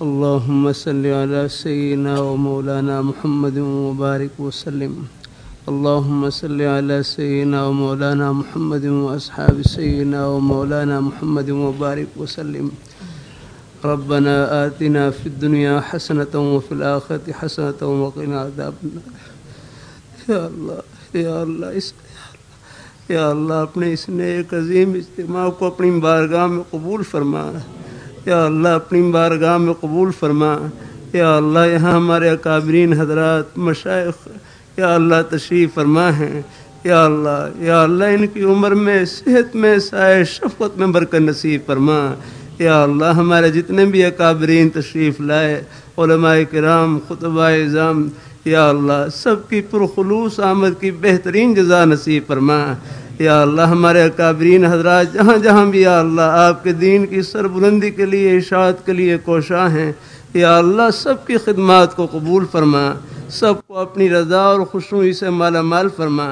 اللهم صل على سيدنا ومولانا محمد وبارك وسلم. اللهم صل على سيدنا ومولانا محمد وأصحاب سيدنا ومولانا محمد وبارك وسلم. ربنا آتنا في الدنيا حسنة وفي الآخرة حسنة وقنا عذاب النار. یا اللہ یا اللہ اس یا اللہ اپنے اس نیک عظیم اجتماع کو اپنی بارگاہ میں قبول فرما۔ یا اللہ اپنی بارگاہ میں قبول فرما۔ یا اللہ، یہاں ہمارے اکابرین حضرات مشائق یا اللہ تشریف فرما ہیں۔ یا اللہ یا اللہ، ان کی عمر میں، صحت میں سائے شفقت میں برکت نصیب فرما۔ یا اللہ، ہمارے جتنے بھی اکابرین تشریف لائے، علماء کرام خطبہ اظام یا اللہ، سب کی پرخلوص آمد کی بہترین جزا نصیب فرما۔ یا اللہ ہمارے اکابرین حضرات جہاں جہاں بھی یا اللہ آپ کے دین کی سربلندی کے لیے اشاعت کے لیے کوشاں ہیں یا اللہ سب کی خدمات کو قبول فرما سب کو اپنی رضا اور خوشنوئی سے مالا مال فرما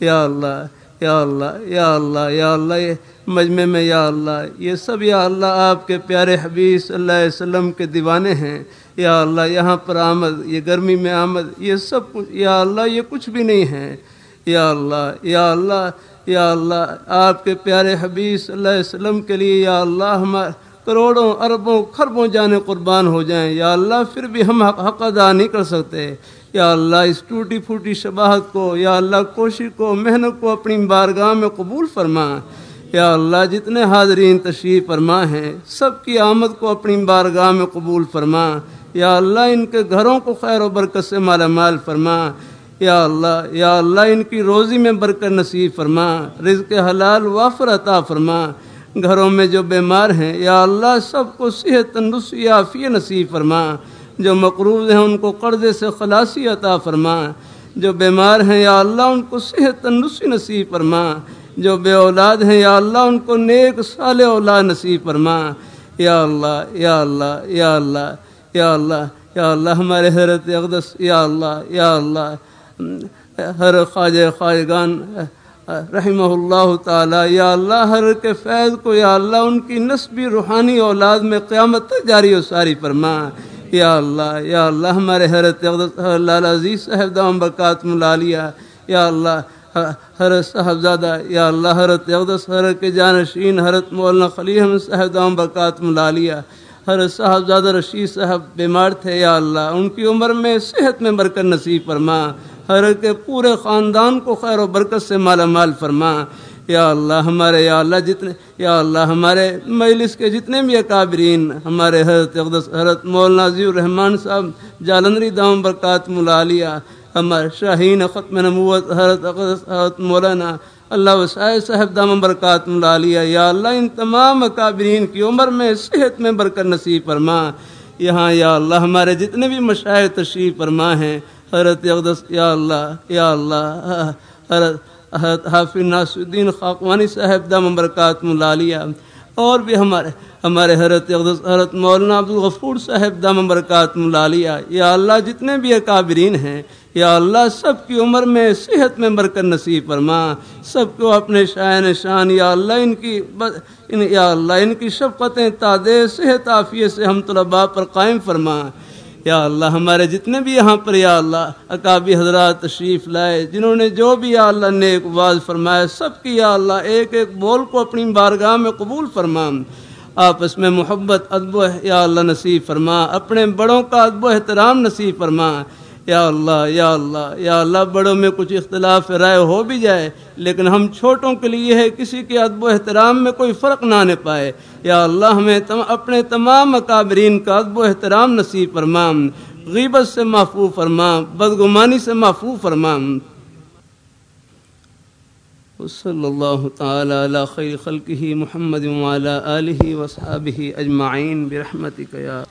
یا اللہ یا اللہ یا اللہ یا اللہ مجمع میں یا اللہ یہ سب یا اللہ آپ کے پیارے حبیب صلی اللہ علیہ وسلم کے دیوانے ہیں یا اللہ یہاں پر آمد یہ گرمی میں آمد یہ سب کچھ یا اللہ یہ کچھ بھی نہیں ہے یا اللہ یا اللہ یا اللہ، آپ کے پیارے حبیب صلی اللہ علیہ وسلم کے لیے یا اللہ ہمارے کروڑوں، اربوں خربوں جانے قربان ہو جائیں۔ یا اللہ، پھر بھی ہم حق ادا نہیں کر سکتے۔ یا اللہ، اس ٹوٹی پھوٹی شباہت کو، یا اللہ، کوشش کو، محنت کو اپنی بارگاہ میں قبول فرما۔ یا اللہ، جتنے حاضرین تشریف فرما ہیں، سب کی آمد کو اپنی بارگاہ میں قبول فرما۔ یا اللہ، ان کے گھروں کو خیر و برکت سے مالا مال فرما۔ یا اللہ یا اللہ ان کی روزی میں برکت نصیب فرما رزق حلال وافر عطا فرما گھروں میں جو بیمار ہیں یا اللہ سب کو صحت تندرستی عافیہ نصیب فرما جو مقروض ہیں ان کو قرضے سے خلاصی عطا فرما جو بیمار ہیں یا اللہ ان کو صحت تندرستی نصیب فرما جو بے اولاد ہیں یا اللہ ان کو نیک سال اولاد نصیب فرما یا اللہ یا اللہ یا اللہ یا اللہ یا اللہ ہمارے حضرت اقدس یا اللہ یا اللہ ہر خواجہ خواجگان رحمہ اللہ تعالی، یا اللہ ہر کے فیض کو، یا اللہ ان کی نسبی روحانی اولاد میں قیامت تک جاری و ساری فرما۔ یا اللہ یا اللہ ہمارے حضرت اقدس اللہ عزیز صاحب دام برکات ملالیہ۔ یا اللہ حضرت صاحبزادہ، یا اللہ حضرت اقدس حضرت کے جانشین، حضرت مولانا خلی احمد صاحب دام برکات ملالیہ۔ حضرت صاحبزادہ رشید صاحب بیمار تھے، یا اللہ ان کی عمر میں صحت میں برکت نصیب فرما۔ حضرت کے پورے خاندان کو خیر و برکت سے مالا مال فرما۔ یا اللہ ہمارے، یا اللہ جتنے، یا اللہ ہمارے مجلس کے جتنے بھی اکابرین، ہمارے حضرت اقدس، حضرت مولانا ضی الرحمان صاحب، جالندری دام برکات ملالیہ، ہمارے شاہین ختم نبوت، حضرت اقدس، حضرت مولانا اللہ وسائے صاحب دام برکات ملالیہ۔ یا اللہ ان تمام اکابرین کی عمر میں، صحت میں برکت نصیب فرما۔ یہاں یا اللہ ہمارے جتنے بھی مشاہد تشریف فرما ہیں حضرت اقدس، یا اللہ یا اللہ، حضرت حضرت حافظ ناصر الدین خاقوانی صاحب، دام برکات ملالیہ، اور بھی ہمارے ہمارے حضرت اقدس، حضرت مولانا عبدالغفور صاحب، دام برکات ملالیہ، یا اللہ جتنے بھی اکابرین ہیں، یا اللہ سب کی عمر میں صحت میں برکت نصیب فرما، سب کو اپنے شائن شان، یا اللہ ان کی ان، یا اللہ ان کی شفقتیں تادے صحت، عافیت سے ہم طلباء پر قائم فرما۔ یا اللہ، ہمارے جتنے بھی یہاں پر یا اللہ اکابی حضرات تشریف لائے، جنہوں نے جو بھی یا اللہ نیک واض فرمایا، سب کی یا اللہ ایک ایک بول کو اپنی بارگاہ میں قبول فرما آپس میں محبت، ادب و یا اللہ نصیب فرما، اپنے بڑوں کا ادب و احترام نصیب فرما۔ یا اللہ یا اللہ یا اللہ، بڑوں میں کچھ اختلاف رائے ہو بھی جائے، لیکن ہم چھوٹوں کے لیے ہے، کسی کے ادب و احترام میں کوئی فرق نہ آنے پائے۔ یا اللہ، ہمیں تم، اپنے تمام اکابرین کا ادب و احترام نصیب فرمام، غیبت سے محفوظ فرمام، بدگمانی سے محفوظ فرمام۔ صلی اللہ تعالی علی خیر خلقہ محمد وعلی آلہ وصحابہ اجمعین برحمتک یا